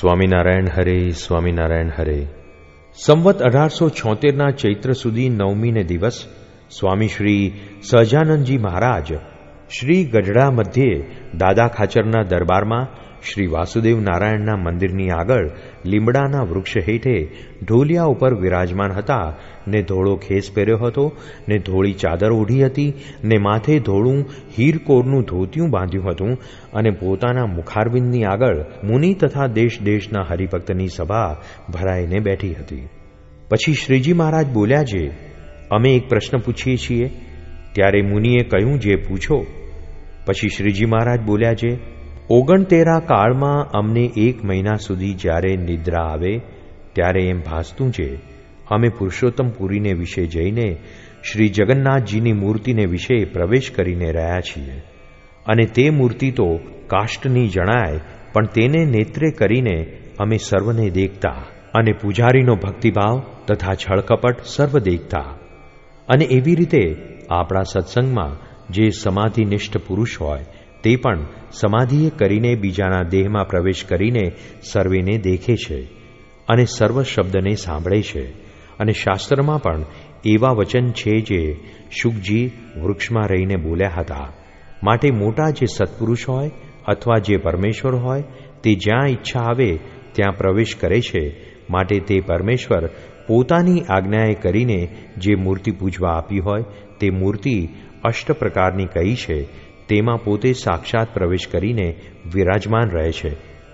સ્વામિનારાયણ હરે સ્વામિનારાયણ હરે. સંવત અઢારસો છોતેરના ચૈત્ર સુધી નવમીને દિવસ સ્વામી શ્રી સહજાનંદજી મહારાજ શ્રી ગઢડા મધ્યે દાદા ખાચરના દરબારમાં શ્રી વાસુદેવ નારાયણના મંદિરની આગળ લીમડાના વૃક્ષ હેઠે ઢોલિયા ઉપર વિરાજમાન હતા. ને ધોળો ખેસ પહેર્યો હતો, ને ધોળી ચાદર ઓઢી હતી, ને માથે ધોળું હીરકોરનું ધોતિયું બાંધ્યું હતું અને પોતાના મુખારબિંદની આગળ મુનિ તથા દેશ દેશના હરિભક્તની સભા ભરાઈને બેઠી હતી. પછી શ્રીજી મહારાજ બોલ્યા છે, અમે એક પ્રશ્ન પૂછીએ છીએ. ત્યારે મુનિએ કહ્યું, જે પૂછો. પછી શ્રીજી મહારાજ બોલ્યા છે ઓગણતેરા કાળમાં અમને એક મહિના સુધી જ્યારે નિદ્રા આવે, ત્યારે એમ ભાસતું છે, અમે પુરુષોત્તમ પુરીને વિશે જઈને શ્રી જગન્નાથજીની મૂર્તિને વિશે પ્રવેશ કરીને રહ્યા છીએ. અને તે મૂર્તિ તો કાષ્ટની જણાય, પણ તેને નેત્રે કરીને અમે સર્વને દેખતા અને પૂજારીનો ભક્તિભાવ તથા છળકપટ સર્વ દેખતા. અને એવી રીતે આપણા સત્સંગમાં જે સમાધિનિષ્ઠ પુરુષ હોય તે પણ સમાધિએ કરીને બીજાના દેહમાં પ્રવેશ કરીને સર્વેને દેખે છે અને સર્વ શબ્દને સાંભળે છે. અને શાસ્ત્રમાં પણ એવા વચન છે જે શુકજી વૃક્ષમાં રહીને બોલ્યા હતા. માટે મોટા જે સત્પુરુષ હોય અથવા જે પરમેશ્વર હોય તે જ્યાં ઈચ્છા આવે ત્યાં પ્રવેશ કરે છે. માટે તે પરમેશ્વર પોતાની આજ્ઞાએ કરીને જે મૂર્તિ પૂજવા આપી હોય તે મૂર્તિ અષ્ટ પ્રકારની કહી છે તેમાં પોતે સાક્ષાત પ્રવેશ કરીને વિરાજમાન રહે છે.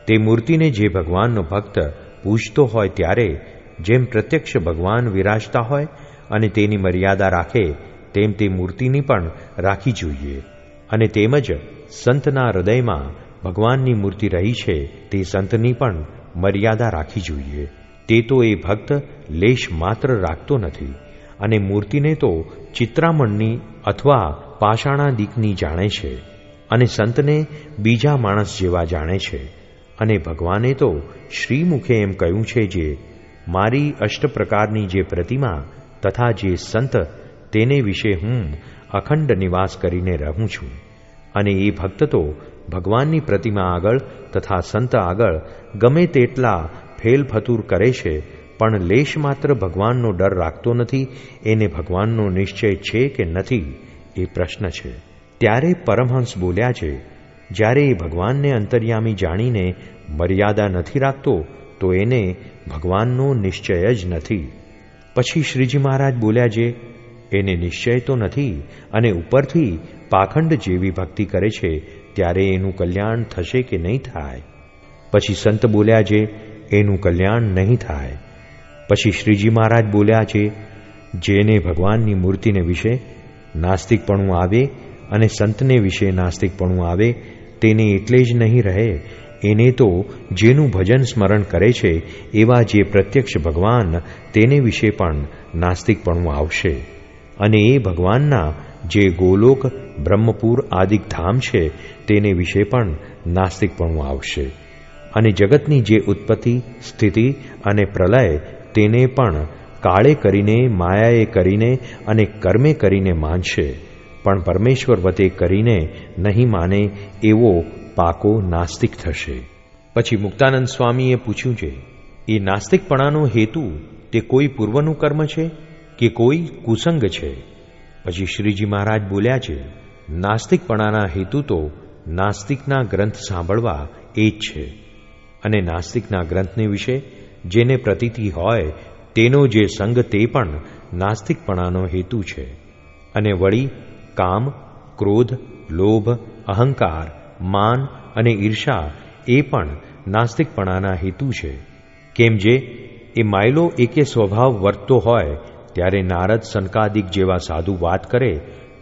તે મૂર્તિને જે ભગવાનનો ભક્ત પૂજતો હોય ત્યારે, જેમ પ્રત્યક્ષ ભગવાન વિરાજતા હોય અને તેની મર્યાદા રાખે, તેમ તે મૂર્તિની પણ રાખી જોઈએ. અને તેમજ સંતના હૃદયમાં ભગવાનની મૂર્તિ રહી છે, તે સંતની પણ મર્યાદા રાખી જોઈએ. તે તો એ ભક્ત લેશ માત્ર રાખતો નથી અને મૂર્તિને તો ચિત્રામણની અથવા પાષાણા દીકની જાણે છે અને સંતને બીજા માણસ જેવા જાણે છે. અને ભગવાને તો શ્રીમુખે એમ કહ્યું છે જે, મારી અષ્ટ પ્રકારની જે પ્રતિમા તથા જે સંત, તેને વિશે હું અખંડ નિવાસ કરીને રહું છું. અને એ ભક્ત તો ભગવાનની પ્રતિમા આગળ તથા સંત આગળ ગમે તેટલા ફેલફતુર કરે છે, પણ લેશ માત્ર ભગવાનનો ડર રાખતો નથી. એને ભગવાનનો નિશ્ચય છે કે નથી. એ પ્રશ્ન છે. ત્યારે પરમહંસ બોલ્યા છે, જ્યારે એ ભગવાનને અંતર્યામી જાણીને મર્યાદા નથી રાખતો, તો એને ભગવાનનો નિશ્ચય જ નથી. પછી શ્રીજી મહારાજ બોલ્યા છે, એને નિશ્ચય તો નથી, અને ઉપરથી પાખંડ જેવી ભક્તિ કરે છે, ત્યારે એનું કલ્યાણ થશે કે નહીં થાય? પછી સંત બોલ્યા છે, એનું કલ્યાણ નહીં થાય. પછી શ્રીજી મહારાજ બોલ્યા છે, જેને ભગવાનની મૂર્તિને વિશે નાસ્તિકપણું આવે અને સંતને વિશે નાસ્તિકપણું આવે, તેને એટલે જ નહીં રહે. એને તો જેનું ભજન સ્મરણ કરે છે, એવા જે પ્રત્યક્ષ ભગવાન, તેને વિશે પણ નાસ્તિકપણું આવશે. અને એ ભગવાનના જે ગોલોક, બ્રહ્મપુર આદિક ધામ છે, તેને વિશે પણ નાસ્તિકપણું આવશે. અને જગતની જે ઉત્પત્તિ, સ્થિતિ અને પ્રલય, તેને પણ કાળે કરીને, માયાએ કરીને અને કર્મે કરીને માનશે. પણ પરમેશ્વર વતે કરીને નહીં માને એવો પાકો નાસ્તિક થશે. પછી મુક્તાનંદ સ્વામીએ પૂછ્યું છે, એ નાસ્તિકપણાનો હેતુ તે કોઈ પૂર્વનું કર્મ છે કે કોઈ કુસંગ છે? પછી શ્રીજી મહારાજ બોલ્યા છે, નાસ્તિકપણાના હેતુ તો નાસ્તિકના ગ્રંથ સાંભળવા એ જ છે. અને નાસ્તિકના ગ્રંથને વિશે જેને પ્રતીતિ હોય તેનો જે સંગ તે પણ નાસ્તિકપણાનો હેતુ છે. અને વળી કામ, ક્રોધ, લોભ, અહંકાર, માન અને ઈર્ષા એ પણ નાસ્તિકપણાના હેતુ છે. કેમ જે એ માયલો એકે સ્વભાવ વર્તતો હોય ત્યારે નારદ સનકાદિક જેવા સાધુ વાત કરે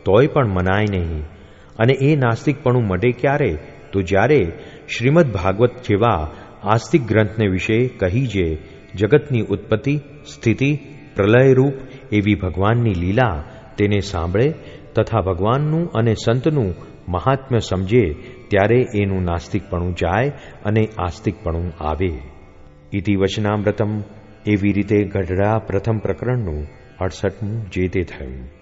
તોય પણ મનાય નહીં. અને એ નાસ્તિકપણું મટે ક્યારે? તો જ્યારે શ્રીમદ ભાગવત જેવા આસ્તિક ગ્રંથને વિશે કહી જે જગતની ઉત્પત્તિ, સ્થિતિ, પ્રલયરૂપ એવી ભગવાનની લીલા તેને સાંભળે તથા ભગવાનનું અને સંતનું મહાત્મ્ય સમજે ત્યારે એનું નાસ્તિકપણું જાય અને આસ્તિકપણું આવે. ઇતિ એવી રીતે ગઢડા પ્રથમ પ્રકરણનું અડસઠમું જે તે થયું.